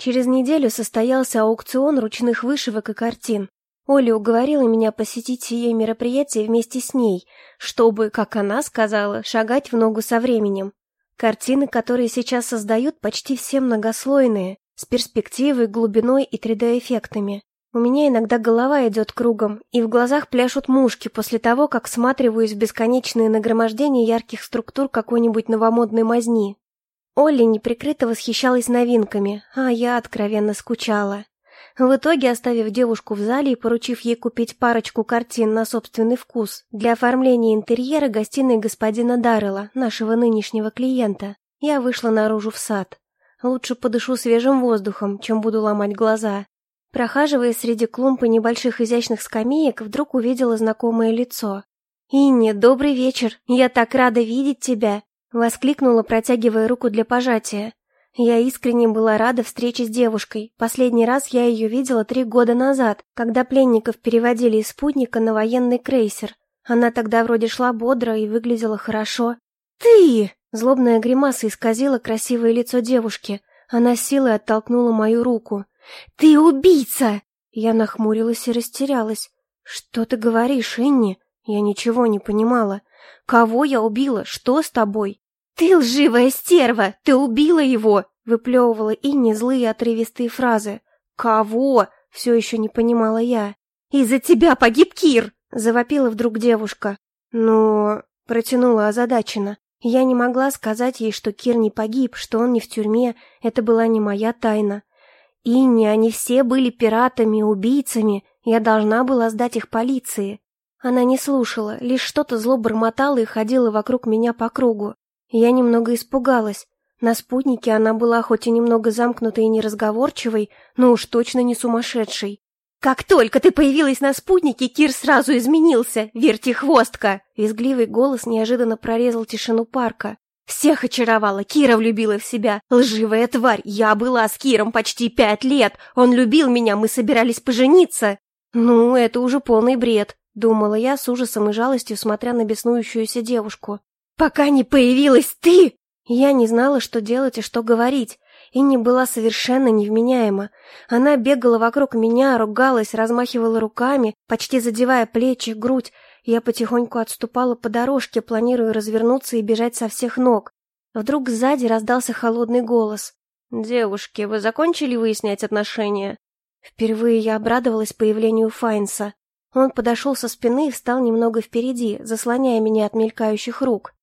Через неделю состоялся аукцион ручных вышивок и картин. Оля уговорила меня посетить сие мероприятие вместе с ней, чтобы, как она сказала, шагать в ногу со временем. Картины, которые сейчас создают, почти все многослойные, с перспективой, глубиной и 3D-эффектами. У меня иногда голова идет кругом, и в глазах пляшут мушки после того, как сматриваюсь в бесконечные нагромождения ярких структур какой-нибудь новомодной мазни. Олли неприкрыто восхищалась новинками, а я откровенно скучала. В итоге, оставив девушку в зале и поручив ей купить парочку картин на собственный вкус для оформления интерьера гостиной господина Даррелла, нашего нынешнего клиента, я вышла наружу в сад. Лучше подышу свежим воздухом, чем буду ломать глаза. Прохаживаясь среди клумб и небольших изящных скамеек, вдруг увидела знакомое лицо. «Инне, добрый вечер! Я так рада видеть тебя!» Воскликнула, протягивая руку для пожатия. Я искренне была рада встрече с девушкой. Последний раз я ее видела три года назад, когда пленников переводили из спутника на военный крейсер. Она тогда вроде шла бодро и выглядела хорошо. «Ты!» Злобная гримаса исказила красивое лицо девушки. Она силой оттолкнула мою руку. «Ты убийца!» Я нахмурилась и растерялась. «Что ты говоришь, Инни?» Я ничего не понимала. «Кого я убила? Что с тобой?» «Ты лживая стерва! Ты убила его!» Выплевывала Инни злые отрывистые фразы. «Кого?» — все еще не понимала я. «Из-за тебя погиб Кир!» — завопила вдруг девушка. «Но...» — протянула озадаченно. Я не могла сказать ей, что Кир не погиб, что он не в тюрьме. Это была не моя тайна. Инни, они все были пиратами, убийцами. Я должна была сдать их полиции. Она не слушала, лишь что-то зло бормотала и ходила вокруг меня по кругу. Я немного испугалась. На спутнике она была хоть и немного замкнутой и неразговорчивой, но уж точно не сумасшедшей. «Как только ты появилась на спутнике, Кир сразу изменился, вертихвостка!» Визгливый голос неожиданно прорезал тишину парка. «Всех очаровала, Кира влюбила в себя. Лживая тварь, я была с Киром почти пять лет. Он любил меня, мы собирались пожениться». «Ну, это уже полный бред», — думала я с ужасом и жалостью, смотря на беснующуюся девушку пока не появилась ты!» Я не знала, что делать и что говорить, и не была совершенно невменяема. Она бегала вокруг меня, ругалась, размахивала руками, почти задевая плечи, грудь. Я потихоньку отступала по дорожке, планируя развернуться и бежать со всех ног. Вдруг сзади раздался холодный голос. «Девушки, вы закончили выяснять отношения?» Впервые я обрадовалась появлению Файнса. Он подошел со спины и встал немного впереди, заслоняя меня от мелькающих рук.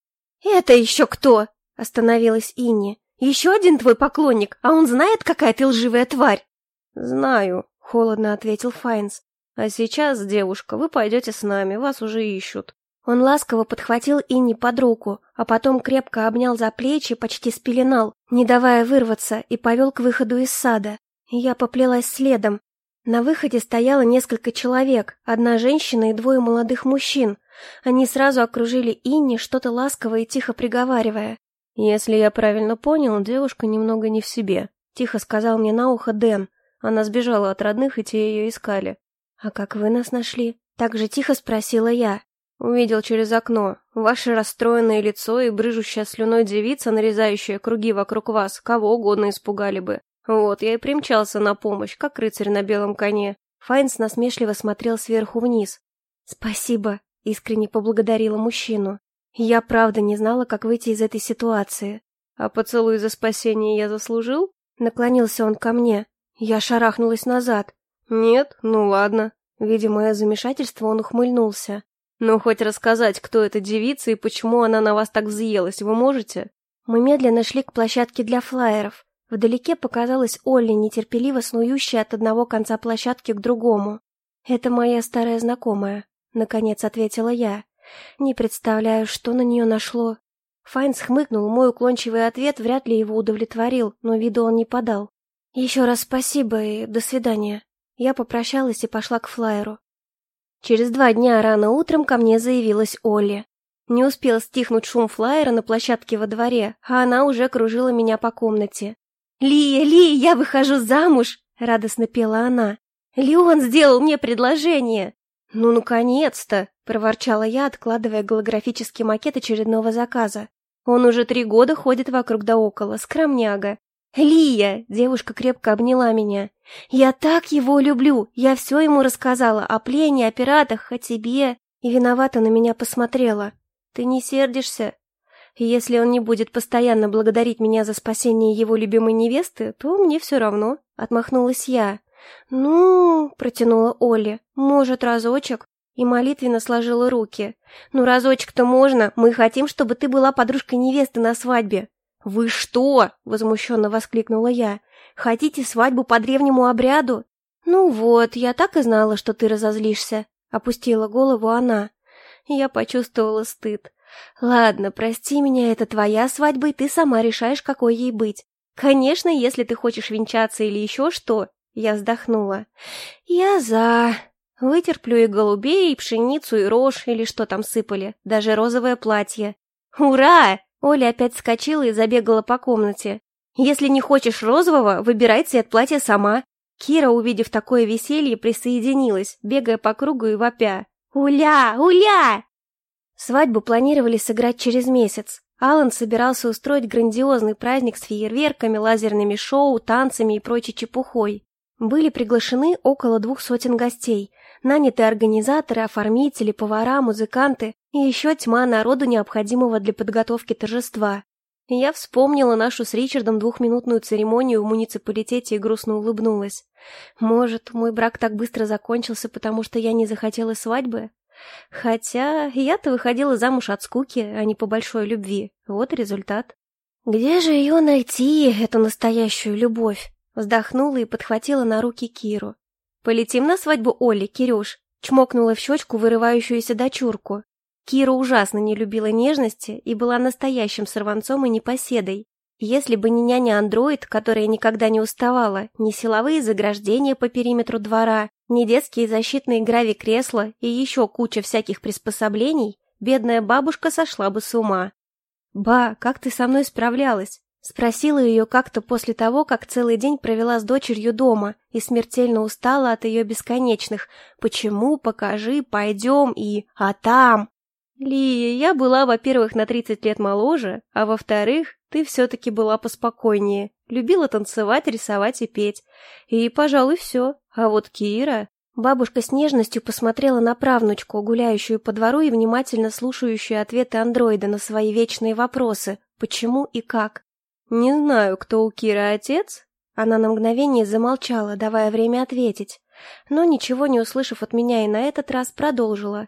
«Это еще кто?» — остановилась Инни. «Еще один твой поклонник, а он знает, какая ты лживая тварь?» «Знаю», — холодно ответил Файнс. «А сейчас, девушка, вы пойдете с нами, вас уже ищут». Он ласково подхватил Инни под руку, а потом крепко обнял за плечи, почти спеленал, не давая вырваться, и повел к выходу из сада. Я поплелась следом. На выходе стояло несколько человек, одна женщина и двое молодых мужчин, они сразу окружили Инни, что-то ласково и тихо приговаривая. «Если я правильно понял, девушка немного не в себе», — тихо сказал мне на ухо Дэн. Она сбежала от родных, и те ее искали. «А как вы нас нашли?» — так же тихо спросила я. «Увидел через окно. Ваше расстроенное лицо и брыжущая слюной девица, нарезающая круги вокруг вас, кого угодно испугали бы. Вот, я и примчался на помощь, как рыцарь на белом коне». Файнс насмешливо смотрел сверху вниз. «Спасибо», Искренне поблагодарила мужчину. Я правда не знала, как выйти из этой ситуации. А поцелуй за спасение я заслужил? Наклонился он ко мне. Я шарахнулась назад. Нет? Ну ладно. Видя мое замешательство, он ухмыльнулся. «Ну, хоть рассказать, кто эта девица и почему она на вас так взъелась, вы можете?» Мы медленно шли к площадке для флаеров. Вдалеке показалась Олли, нетерпеливо снующая от одного конца площадки к другому. «Это моя старая знакомая», Наконец ответила я. Не представляю, что на нее нашло. Файнс хмыкнул, мой уклончивый ответ вряд ли его удовлетворил, но виду он не подал. Еще раз спасибо и до свидания. Я попрощалась и пошла к флайеру. Через два дня рано утром ко мне заявилась Олли. Не успел стихнуть шум флайера на площадке во дворе, а она уже кружила меня по комнате. «Лия, Лия, я выхожу замуж!» — радостно пела она. «Леон сделал мне предложение!» «Ну, наконец-то!» — проворчала я, откладывая голографический макет очередного заказа. «Он уже три года ходит вокруг да около, скромняга. «Лия!» — девушка крепко обняла меня. «Я так его люблю! Я все ему рассказала о плене, о пиратах, о тебе!» И виновата на меня посмотрела. «Ты не сердишься?» Если он не будет постоянно благодарить меня за спасение его любимой невесты, то мне все равно, — отмахнулась я. «Ну...» — протянула Оля. «Может, разочек?» И молитвенно сложила руки. «Ну, разочек-то можно. Мы хотим, чтобы ты была подружкой невесты на свадьбе». «Вы что?» — возмущенно воскликнула я. «Хотите свадьбу по древнему обряду?» «Ну вот, я так и знала, что ты разозлишься», — опустила голову она. Я почувствовала стыд. «Ладно, прости меня, это твоя свадьба, и ты сама решаешь, какой ей быть. Конечно, если ты хочешь венчаться или еще что...» Я вздохнула. «Я за...» Вытерплю и голубей, и пшеницу, и рожь, или что там сыпали, даже розовое платье. «Ура!» Оля опять вскочила и забегала по комнате. «Если не хочешь розового, выбирай цвет платья сама». Кира, увидев такое веселье, присоединилась, бегая по кругу и вопя. «Уля! Уля!» Свадьбу планировали сыграть через месяц. Алан собирался устроить грандиозный праздник с фейерверками, лазерными шоу, танцами и прочей чепухой. Были приглашены около двух сотен гостей, наняты организаторы, оформители, повара, музыканты и еще тьма народу, необходимого для подготовки торжества. Я вспомнила нашу с Ричардом двухминутную церемонию в муниципалитете и грустно улыбнулась. Может, мой брак так быстро закончился, потому что я не захотела свадьбы? Хотя я-то выходила замуж от скуки, а не по большой любви. Вот результат. Где же ее найти, эту настоящую любовь? Вздохнула и подхватила на руки Киру. «Полетим на свадьбу Оли, Кирюш!» Чмокнула в щечку вырывающуюся дочурку. Кира ужасно не любила нежности и была настоящим сорванцом и непоседой. Если бы не няня-андроид, которая никогда не уставала, ни силовые заграждения по периметру двора, ни детские защитные грави-кресла и еще куча всяких приспособлений, бедная бабушка сошла бы с ума. «Ба, как ты со мной справлялась?» Спросила ее как-то после того, как целый день провела с дочерью дома и смертельно устала от ее бесконечных «почему, покажи, пойдем» и «а там». Лия, я была, во-первых, на 30 лет моложе, а во-вторых, ты все-таки была поспокойнее, любила танцевать, рисовать и петь. И, пожалуй, все. А вот Кира... Бабушка с нежностью посмотрела на правнучку, гуляющую по двору и внимательно слушающую ответы андроида на свои вечные вопросы «почему» и «как». «Не знаю, кто у Киры отец?» Она на мгновение замолчала, давая время ответить, но, ничего не услышав от меня и на этот раз, продолжила.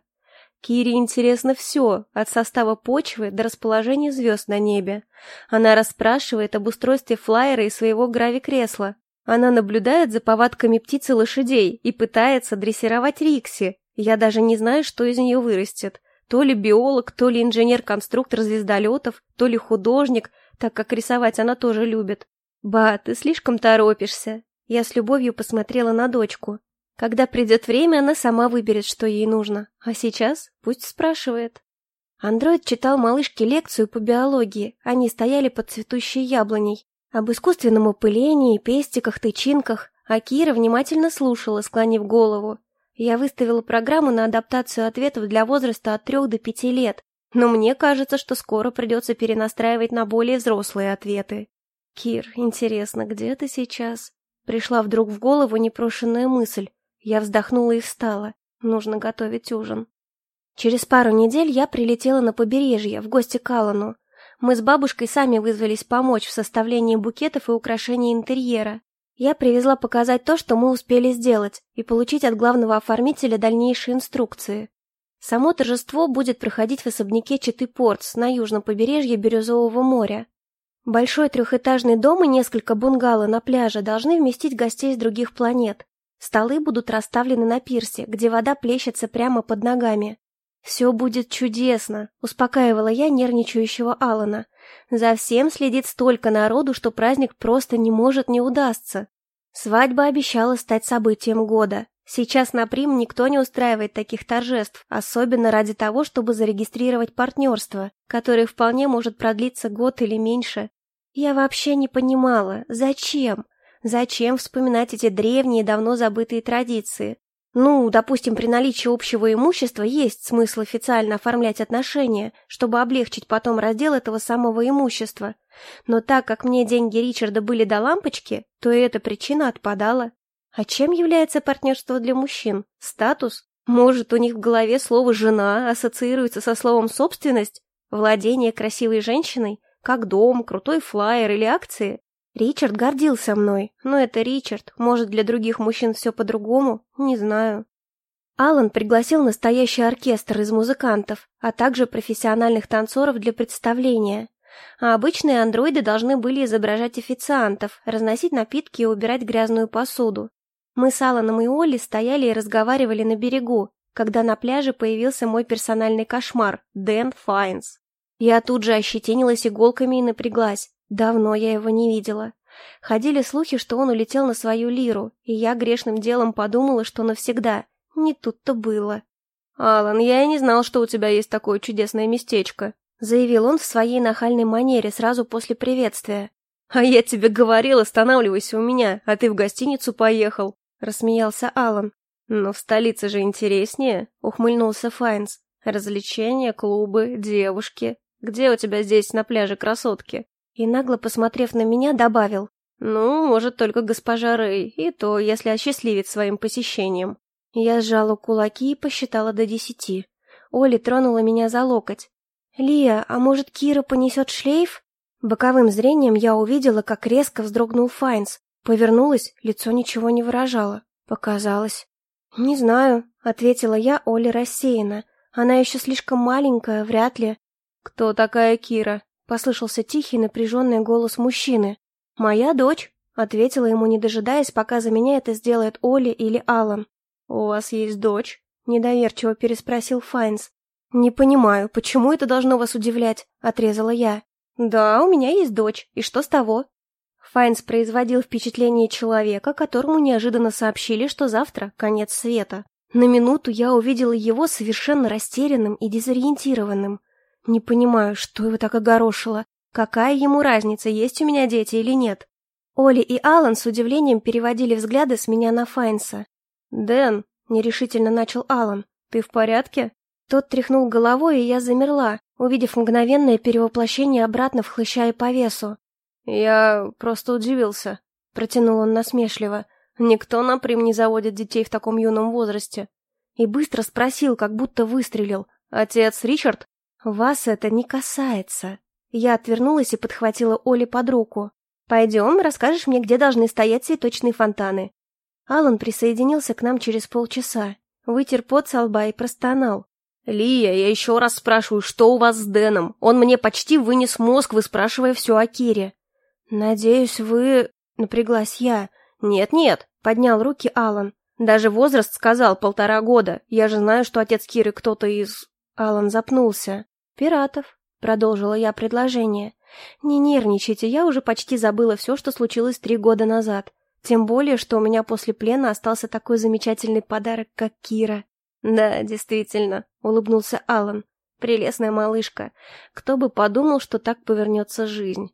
Кире интересно все, от состава почвы до расположения звезд на небе. Она расспрашивает об устройстве флайера и своего грави-кресла. Она наблюдает за повадками птиц и лошадей и пытается дрессировать Рикси. Я даже не знаю, что из нее вырастет. То ли биолог, то ли инженер-конструктор звездолетов, то ли художник, так как рисовать она тоже любит. «Ба, ты слишком торопишься». Я с любовью посмотрела на дочку. Когда придет время, она сама выберет, что ей нужно. А сейчас пусть спрашивает. Андроид читал малышке лекцию по биологии. Они стояли под цветущей яблоней. Об искусственном опылении, пестиках, тычинках. А Кира внимательно слушала, склонив голову. Я выставила программу на адаптацию ответов для возраста от трех до пяти лет. Но мне кажется, что скоро придется перенастраивать на более взрослые ответы. Кир, интересно, где ты сейчас? Пришла вдруг в голову непрошенная мысль. Я вздохнула и встала. Нужно готовить ужин. Через пару недель я прилетела на побережье, в гости к Аллану. Мы с бабушкой сами вызвались помочь в составлении букетов и украшений интерьера. Я привезла показать то, что мы успели сделать, и получить от главного оформителя дальнейшие инструкции. Само торжество будет проходить в особняке Читы Портс на южном побережье Бирюзового моря. Большой трехэтажный дом и несколько бунгало на пляже должны вместить гостей с других планет. Столы будут расставлены на пирсе, где вода плещется прямо под ногами. «Все будет чудесно», — успокаивала я нервничающего Алана. «За всем следит столько народу, что праздник просто не может не удастся». Свадьба обещала стать событием года. Сейчас на Прим никто не устраивает таких торжеств, особенно ради того, чтобы зарегистрировать партнерство, которое вполне может продлиться год или меньше. Я вообще не понимала, зачем? Зачем вспоминать эти древние, давно забытые традиции? Ну, допустим, при наличии общего имущества есть смысл официально оформлять отношения, чтобы облегчить потом раздел этого самого имущества. Но так как мне деньги Ричарда были до лампочки, то и эта причина отпадала. А чем является партнерство для мужчин? Статус? Может, у них в голове слово «жена» ассоциируется со словом «собственность»? Владение красивой женщиной? Как дом, крутой флаер или акции? Ричард гордился мной, но это Ричард. Может, для других мужчин все по-другому? Не знаю. Алан пригласил настоящий оркестр из музыкантов, а также профессиональных танцоров для представления. А обычные андроиды должны были изображать официантов, разносить напитки и убирать грязную посуду. Мы с Аланом и Олли стояли и разговаривали на берегу, когда на пляже появился мой персональный кошмар – Дэн Файнс. Я тут же ощетинилась иголками и напряглась. Давно я его не видела. Ходили слухи, что он улетел на свою лиру, и я грешным делом подумала, что навсегда. Не тут-то было. «Алан, я и не знал, что у тебя есть такое чудесное местечко», заявил он в своей нахальной манере сразу после приветствия. «А я тебе говорил, останавливайся у меня, а ты в гостиницу поехал», рассмеялся Алан. «Но в столице же интереснее», ухмыльнулся Файнс. «Развлечения, клубы, девушки. Где у тебя здесь на пляже красотки?» И нагло посмотрев на меня, добавил. «Ну, может, только госпожа Рэй, и то, если осчастливит своим посещением». Я сжала кулаки и посчитала до десяти. Оля тронула меня за локоть. «Лия, а может, Кира понесет шлейф?» Боковым зрением я увидела, как резко вздрогнул Файнс. Повернулась, лицо ничего не выражало. Показалось. «Не знаю», — ответила я Оле рассеянно. «Она еще слишком маленькая, вряд ли». «Кто такая Кира?» Послышался тихий напряженный голос мужчины. «Моя дочь», — ответила ему, не дожидаясь, пока за меня это сделает Оля или Алан. «У вас есть дочь?» — недоверчиво переспросил Файнс. «Не понимаю, почему это должно вас удивлять?» — отрезала я. «Да, у меня есть дочь, и что с того?» Файнс производил впечатление человека, которому неожиданно сообщили, что завтра конец света. На минуту я увидела его совершенно растерянным и дезориентированным. Не понимаю, что его так огорошило. Какая ему разница, есть у меня дети или нет? Оли и Алан с удивлением переводили взгляды с меня на Файнса. «Дэн», — нерешительно начал Алан, — «ты в порядке?» Тот тряхнул головой, и я замерла, увидев мгновенное перевоплощение обратно в хлыща и по весу. «Я просто удивился», — протянул он насмешливо. «Никто на прим не заводит детей в таком юном возрасте». И быстро спросил, как будто выстрелил. «Отец Ричард?» «Вас это не касается». Я отвернулась и подхватила Оли под руку. «Пойдем, расскажешь мне, где должны стоять цветочные фонтаны». Алан присоединился к нам через полчаса, вытер пот со лба и простонал. «Лия, я еще раз спрашиваю, что у вас с Дэном? Он мне почти вынес мозг, выспрашивая все о Кире». «Надеюсь, вы...» — напряглась я. «Нет-нет», — поднял руки Алан. «Даже возраст сказал полтора года. Я же знаю, что отец Киры кто-то из...» Алан запнулся. «Пиратов», — продолжила я предложение. «Не нервничайте, я уже почти забыла все, что случилось три года назад. Тем более, что у меня после плена остался такой замечательный подарок, как Кира». «Да, действительно», — улыбнулся Алан. «Прелестная малышка. Кто бы подумал, что так повернется жизнь».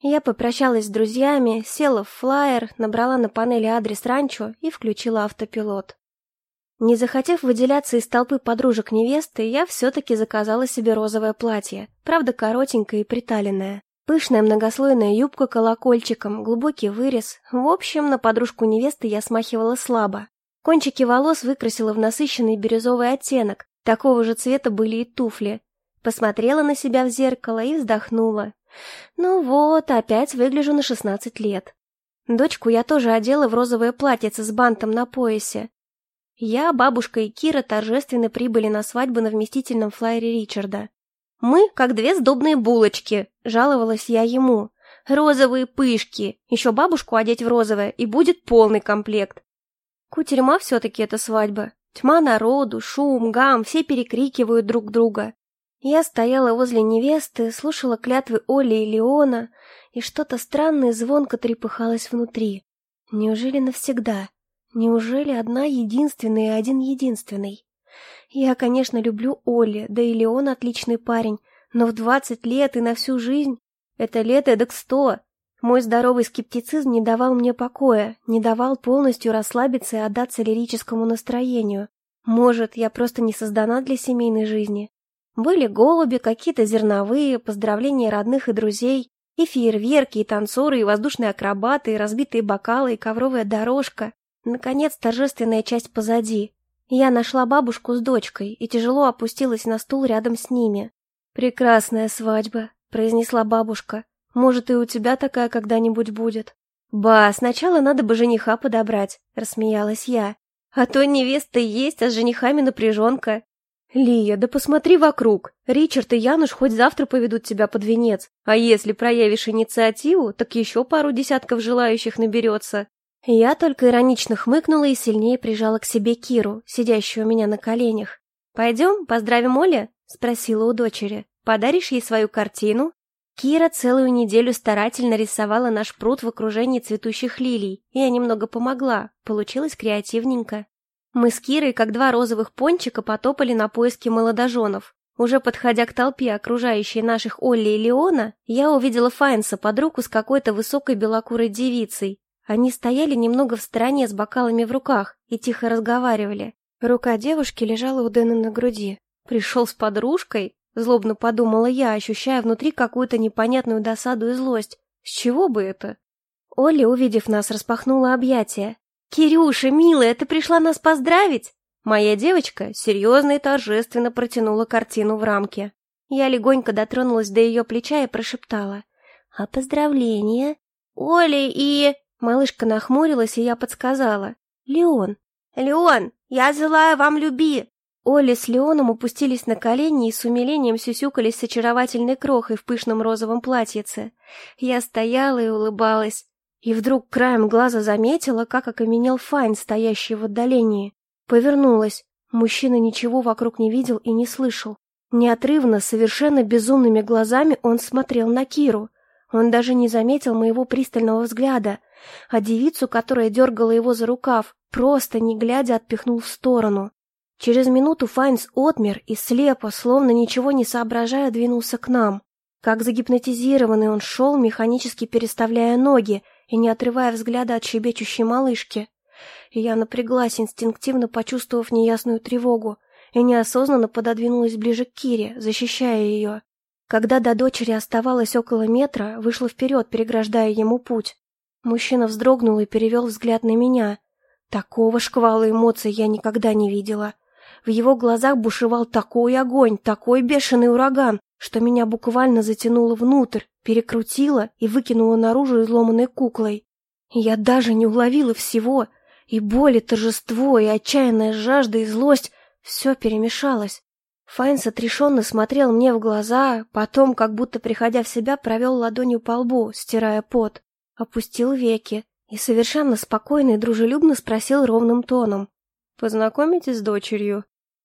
Я попрощалась с друзьями, села в флайер, набрала на панели адрес ранчо и включила автопилот. Не захотев выделяться из толпы подружек невесты, я все-таки заказала себе розовое платье, правда коротенькое и приталенное. Пышная многослойная юбка колокольчиком, глубокий вырез. В общем, на подружку невесты я смахивала слабо. Кончики волос выкрасила в насыщенный бирюзовый оттенок. Такого же цвета были и туфли. Посмотрела на себя в зеркало и вздохнула. Ну вот, опять выгляжу на шестнадцать лет. Дочку я тоже одела в розовое платьице с бантом на поясе. Я, бабушка и Кира торжественно прибыли на свадьбу на вместительном флайере Ричарда. «Мы, как две сдобные булочки», — жаловалась я ему. «Розовые пышки. Еще бабушку одеть в розовое, и будет полный комплект». Кутерьма все-таки эта свадьба. Тьма народу, шум, гам, все перекрикивают друг друга. Я стояла возле невесты, слушала клятвы Оли и Леона, и что-то странное звонко трепыхалось внутри. Неужели навсегда? Неужели одна единственная и один единственный? Я, конечно, люблю Олли, да и Леон отличный парень, но в двадцать лет и на всю жизнь это лет эдак сто. Мой здоровый скептицизм не давал мне покоя, не давал полностью расслабиться и отдаться лирическому настроению. Может, я просто не создана для семейной жизни. Были голуби, какие-то зерновые, поздравления родных и друзей, и фейерверки, и танцоры, и воздушные акробаты, и разбитые бокалы, и ковровая дорожка. Наконец, торжественная часть позади. Я нашла бабушку с дочкой и тяжело опустилась на стул рядом с ними. «Прекрасная свадьба», — произнесла бабушка. «Может, и у тебя такая когда-нибудь будет?» «Ба, сначала надо бы жениха подобрать», — рассмеялась я. «А то невеста есть, а с женихами напряженка. «Лия, да посмотри вокруг. Ричард и Януш хоть завтра поведут тебя под венец. А если проявишь инициативу, так еще пару десятков желающих наберется». Я только иронично хмыкнула и сильнее прижала к себе Киру, сидящую у меня на коленях. «Пойдем, поздравим Оля?» — спросила у дочери. «Подаришь ей свою картину?» Кира целую неделю старательно рисовала наш пруд в окружении цветущих лилий. Я немного помогла. Получилось креативненько. Мы с Кирой, как два розовых пончика, потопали на поиски молодоженов. Уже подходя к толпе, окружающей наших Олли и Леона, я увидела Файнса под руку с какой-то высокой белокурой девицей. Они стояли немного в стороне с бокалами в руках и тихо разговаривали. Рука девушки лежала у Дэна на груди. «Пришел с подружкой?» — злобно подумала я, ощущая внутри какую-то непонятную досаду и злость. «С чего бы это?» Олли, увидев нас, распахнула объятия. «Кирюша, милая, ты пришла нас поздравить?» Моя девочка серьезно и торжественно протянула картину в рамке. Я легонько дотронулась до ее плеча и прошептала. «А поздравления?» «Оля и...» Малышка нахмурилась, и я подсказала. «Леон». «Леон, я желаю вам люби!» Оля с Леоном упустились на колени и с умилением сюсюкались с очаровательной крохой в пышном розовом платьице. Я стояла и улыбалась. И вдруг краем глаза заметила, как окаменел Файн, стоящий в отдалении. Повернулась. Мужчина ничего вокруг не видел и не слышал. Неотрывно, совершенно безумными глазами он смотрел на Киру. Он даже не заметил моего пристального взгляда, а девицу, которая дергала его за рукав, просто, не глядя, отпихнул в сторону. Через минуту Файнс отмер и слепо, словно ничего не соображая, двинулся к нам. Как загипнотизированный он шел, механически переставляя ноги, и не отрывая взгляда от щебечущей малышки. я напряглась, инстинктивно почувствовав неясную тревогу, и неосознанно пододвинулась ближе к Кире, защищая ее. Когда до дочери оставалось около метра, вышла вперед, переграждая ему путь. Мужчина вздрогнул и перевел взгляд на меня. Такого шквала эмоций я никогда не видела. В его глазах бушевал такой огонь, такой бешеный ураган, что меня буквально затянуло внутрь, перекрутило и выкинуло наружу изломанной куклой. Я даже не уловила всего, и боль, и торжество, и отчаянная жажда, и злость — все перемешалось. Файнс отрешенно смотрел мне в глаза, потом, как будто приходя в себя, провел ладонью по лбу, стирая пот, опустил веки и совершенно спокойно и дружелюбно спросил ровным тоном. «Познакомитесь с дочерью?»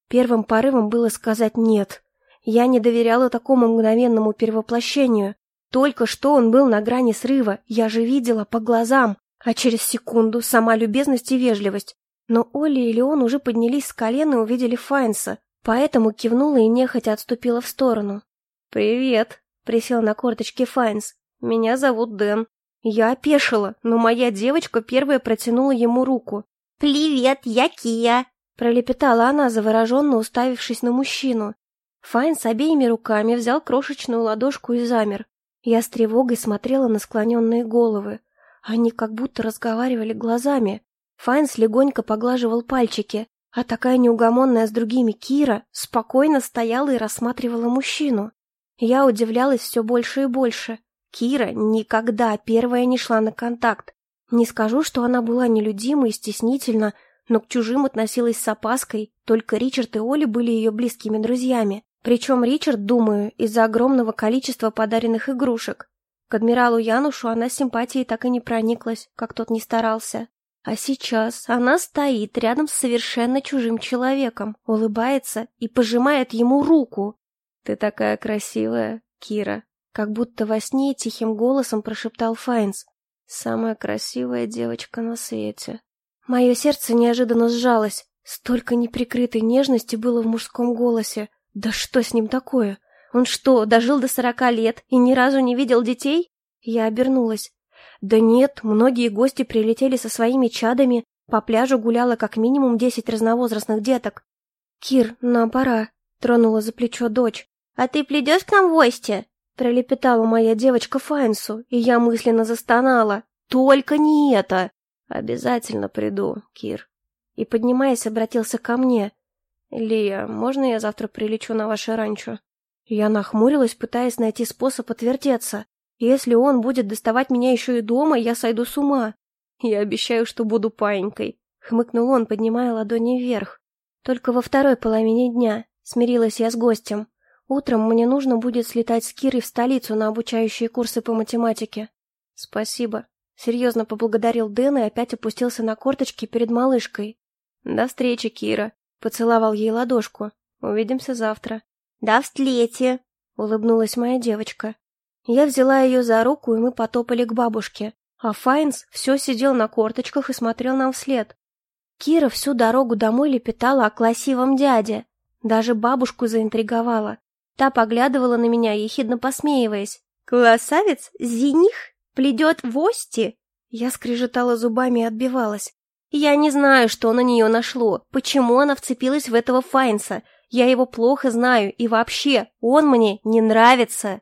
Первым порывом было сказать «нет», я не доверяла такому мгновенному перевоплощению. Только что он был на грани срыва, я же видела по глазам, а через секунду сама любезность и вежливость. Но Оля и Леон уже поднялись с колена и увидели Файнса, поэтому кивнула и нехотя отступила в сторону. «Привет», — присел на корточки Файнс. «Меня зовут Дэн». Я опешила, но моя девочка первая протянула ему руку. «Привет, я Кия», — пролепетала она, завороженно уставившись на мужчину. Файн с обеими руками взял крошечную ладошку и замер. Я с тревогой смотрела на склоненные головы. Они как будто разговаривали глазами. Файнс легонько поглаживал пальчики, а такая неугомонная с другими Кира спокойно стояла и рассматривала мужчину. Я удивлялась все больше и больше. Кира никогда первая не шла на контакт. Не скажу, что она была нелюдима и стеснительна, но к чужим относилась с опаской, только Ричард и Оли были ее близкими друзьями. Причем Ричард, думаю, из-за огромного количества подаренных игрушек. К адмиралу Янушу она симпатией так и не прониклась, как тот не старался. А сейчас она стоит рядом с совершенно чужим человеком, улыбается и пожимает ему руку. «Ты такая красивая, Кира», как будто во сне тихим голосом прошептал Файнс. «Самая красивая девочка на свете». Мое сердце неожиданно сжалось. Столько неприкрытой нежности было в мужском голосе, да что с ним такое? Он что, дожил до сорока лет и ни разу не видел детей? Я обернулась. Да нет, многие гости прилетели со своими чадами, по пляжу гуляло как минимум десять разновозрастных деток. «Кир, нам пора», — тронула за плечо дочь. «А ты придешь к нам в гости?» — пролепетала моя девочка Файнсу, и я мысленно застонала. «Только не это!» «Обязательно приду, Кир». И, поднимаясь, обратился ко мне. «Лия, можно я завтра прилечу на ваше ранчо?» Я нахмурилась, пытаясь найти способ отвертеться. Если он будет доставать меня еще и дома, я сойду с ума. Я обещаю, что буду паинькой. Хмыкнул он, поднимая ладони вверх. Только во второй половине дня смирилась я с гостем. Утром мне нужно будет слетать с Кирой в столицу на обучающие курсы по математике. Спасибо. Серьезно поблагодарил Дэн и опять опустился на корточки перед малышкой. До встречи, Кира. Поцеловал ей ладошку. Увидимся завтра. До встречи. Улыбнулась моя девочка. Я взяла ее за руку, и мы потопали к бабушке. А Файнс все сидел на корточках и смотрел нам вслед. Кира всю дорогу домой лепетала о красивом дяде. Даже бабушку заинтриговала. Та поглядывала на меня, ехидно посмеиваясь. «Красавец? Зених? Пледет в ости?» Я скрежетала зубами и отбивалась. Я не знаю, что на нее нашло, почему она вцепилась в этого Файнса. Я его плохо знаю, и вообще, он мне не нравится.